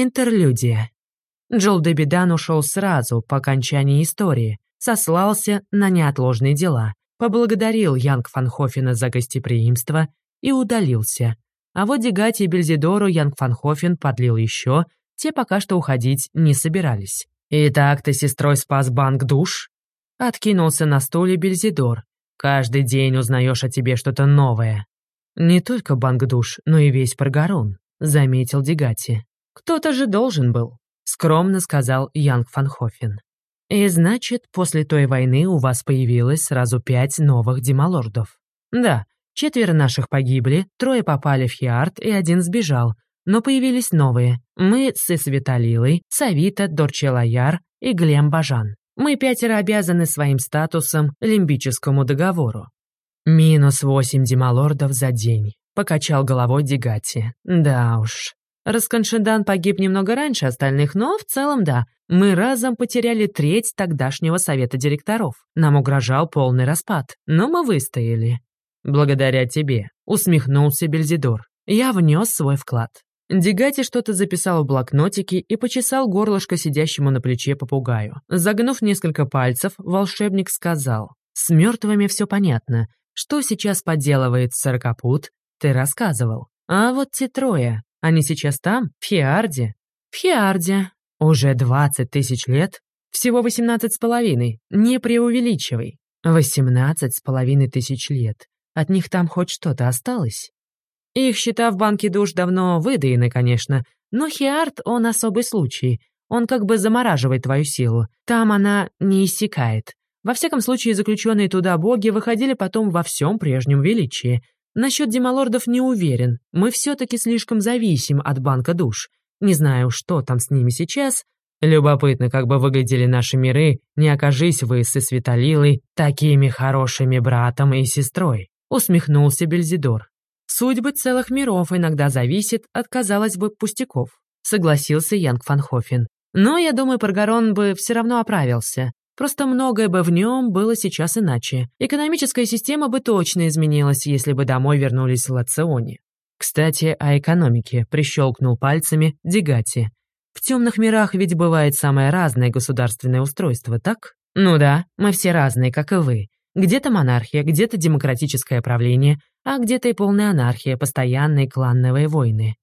Интерлюдия. Джолдебидан ушел сразу по окончании истории, сослался на неотложные дела, поблагодарил Янг Фанхофена за гостеприимство и удалился. А вот Дегати и Бельзидору Янг Фанхофен подлил еще, те пока что уходить не собирались. «Итак, ты сестрой спас банк душ?» Откинулся на стуле Бельзидор. «Каждый день узнаешь о тебе что-то новое». «Не только банк душ, но и весь Паргарон», — заметил Дегати. «Кто-то же должен был», — скромно сказал Янг Фанхофен. «И значит, после той войны у вас появилось сразу пять новых демалордов?» «Да, четверо наших погибли, трое попали в Хиарт и один сбежал, но появились новые. Мы с Исвиталилой, Савита, Дорчелаяр и Глем Бажан. Мы пятеро обязаны своим статусом лимбическому договору». «Минус восемь демалордов за день», — покачал головой Дегати. «Да уж, Расканшедан погиб немного раньше остальных, но в целом да. Мы разом потеряли треть тогдашнего совета директоров. Нам угрожал полный распад, но мы выстояли. «Благодаря тебе», — усмехнулся Бельзидор. Я внес свой вклад. Дегати что-то записал в блокнотике и почесал горлышко сидящему на плече попугаю. Загнув несколько пальцев, волшебник сказал. «С мертвыми все понятно. Что сейчас подделывает сорокопут, ты рассказывал. А вот те трое, они сейчас там, в Хиарде. В Хиарде. Уже двадцать тысяч лет? Всего восемнадцать с половиной. Не преувеличивай. Восемнадцать с половиной тысяч лет. От них там хоть что-то осталось? Их счета в банке душ давно выдаены, конечно, но Хиард, он особый случай. Он как бы замораживает твою силу. Там она не иссякает. Во всяком случае, заключенные туда боги выходили потом во всем прежнем величии. Насчет демалордов не уверен. Мы все-таки слишком зависим от банка душ. Не знаю, что там с ними сейчас. Любопытно, как бы выглядели наши миры, не окажись вы с Светолилой такими хорошими братом и сестрой. Усмехнулся Бельзидор. Судьбы целых миров иногда зависит от, казалось бы, пустяков. Согласился Янг Фанхофен. Но, я думаю, Паргарон бы все равно оправился. Просто многое бы в нем было сейчас иначе. Экономическая система бы точно изменилась, если бы домой вернулись Лациони. Кстати, о экономике прищелкнул пальцами Дегати. В темных мирах ведь бывает самое разное государственное устройство, так? Ну да, мы все разные, как и вы. Где-то монархия, где-то демократическое правление, а где-то и полная анархия, постоянные клановые войны.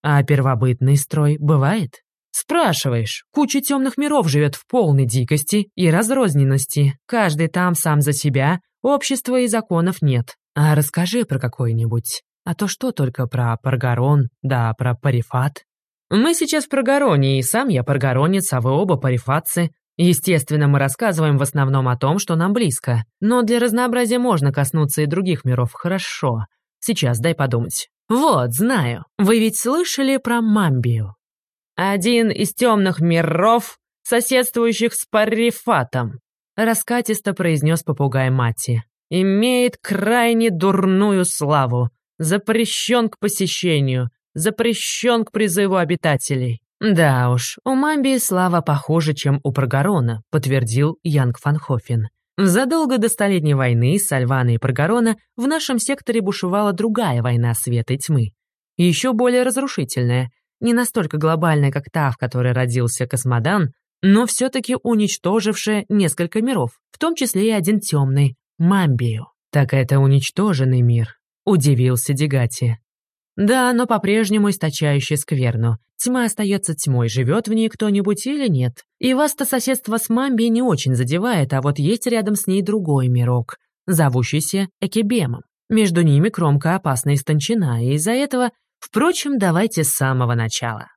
А первобытный строй бывает? Спрашиваешь, куча темных миров живет в полной дикости и разрозненности. Каждый там сам за себя, общества и законов нет. А расскажи про какой-нибудь. А то что только про Паргарон, да про Парифат. Мы сейчас в Паргароне, и сам я паргаронец, а вы оба парифатцы. Естественно, мы рассказываем в основном о том, что нам близко. Но для разнообразия можно коснуться и других миров, хорошо. Сейчас дай подумать. Вот, знаю. Вы ведь слышали про Мамбию? Один из темных миров, соседствующих с Парифатом, раскатисто произнес попугай Мати. Имеет крайне дурную славу, запрещен к посещению, запрещен к призыву обитателей. Да уж, у Мамби слава похуже, чем у Прогорона, подтвердил Янг Фанхофен. Задолго до Столетней войны Сальвана и Прогорона в нашем секторе бушевала другая война света и тьмы. Еще более разрушительная — не настолько глобальная, как та, в которой родился Космодан, но все-таки уничтожившая несколько миров, в том числе и один темный — Мамбию. «Так это уничтоженный мир», — удивился Дегати. «Да, но по-прежнему источающий скверну. Тьма остается тьмой, живет в ней кто-нибудь или нет. И вас-то соседство с Мамбией не очень задевает, а вот есть рядом с ней другой мирок, зовущийся Экибемом. Между ними кромка опасно истончена, и из-за этого Впрочем, давайте с самого начала.